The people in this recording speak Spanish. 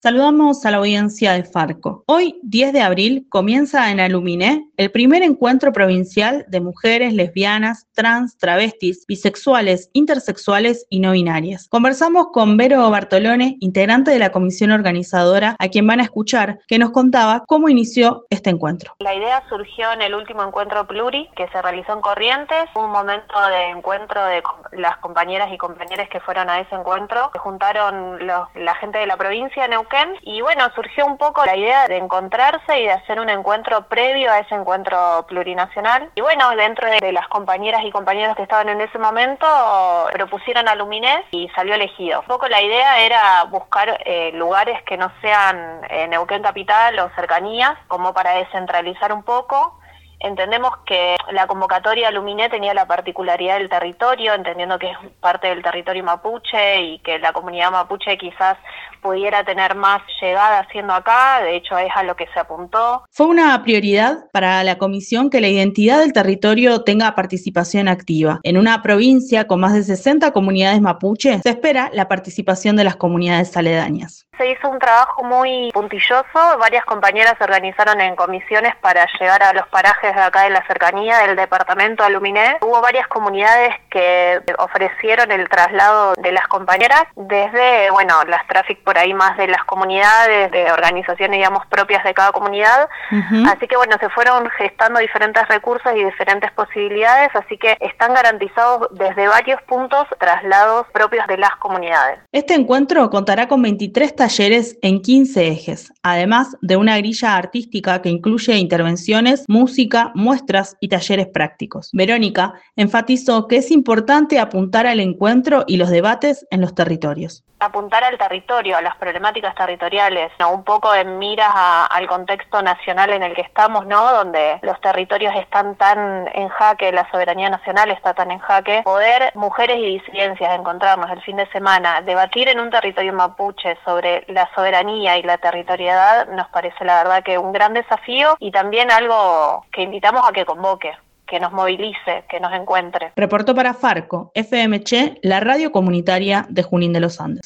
Saludamos a la audiencia de Farco. Hoy, 10 de abril, comienza en Aluminé el primer encuentro provincial de mujeres lesbianas, trans, travestis, bisexuales, intersexuales y no binarias. Conversamos con Vero Bartolone, integrante de la comisión organizadora, a quien van a escuchar, que nos contaba cómo inició este encuentro. La idea surgió en el último encuentro Pluri que se realizó en Corrientes, un momento de encuentro de las compañeras y compañeros que fueron a ese encuentro. Se juntaron la gente de la provincia de y bueno, surgió un poco la idea de encontrarse y de hacer un encuentro previo a ese encuentro plurinacional. Y bueno, dentro de, las compañeras y compañeros que estaban en ese momento, propusieron a Lumines y salió elegido. Un poco la idea era buscar eh, lugares que no sean en Neuquén Capital o cercanías, como para descentralizar un poco Entendemos que la convocatoria Luminé tenía la particularidad del territorio, entendiendo que es parte del territorio mapuche y que la comunidad mapuche quizás pudiera tener más llegada siendo acá, de hecho es a lo que se apuntó. Fue una prioridad para la comisión que la identidad del territorio tenga participación activa. En una provincia con más de 60 comunidades mapuche, se espera la participación de las comunidades aledañas. Se hizo un trabajo muy puntilloso, varias compañeras se organizaron en comisiones para llegar a los parajes de acá de la cercanía del departamento Aluminé. Hubo varias comunidades que ofrecieron el traslado de las compañeras desde, bueno, las tráficos por ahí más de las comunidades, de organizaciones, digamos, propias de cada comunidad. Así que, bueno, se fueron gestando diferentes recursos y diferentes posibilidades, así que están garantizados desde varios puntos traslados propios de las comunidades. Este encuentro contará con 23 talleres talleres en 15 ejes, además de una grilla artística que incluye intervenciones, música, muestras y talleres prácticos. Verónica enfatizó que es importante apuntar al encuentro y los debates en los territorios apuntar al territorio, a las problemáticas territoriales, ¿no? un poco en miras al contexto nacional en el que estamos, ¿no? donde los territorios están tan en jaque, la soberanía nacional está tan en jaque, poder mujeres y disidencias encontrarnos el fin de semana, debatir en un territorio mapuche sobre la soberanía y la territorialidad nos parece la verdad que un gran desafío y también algo que invitamos a que convoque que nos movilice, que nos encuentre. Reportó para Farco, FMC, la radio comunitaria de Junín de los Andes.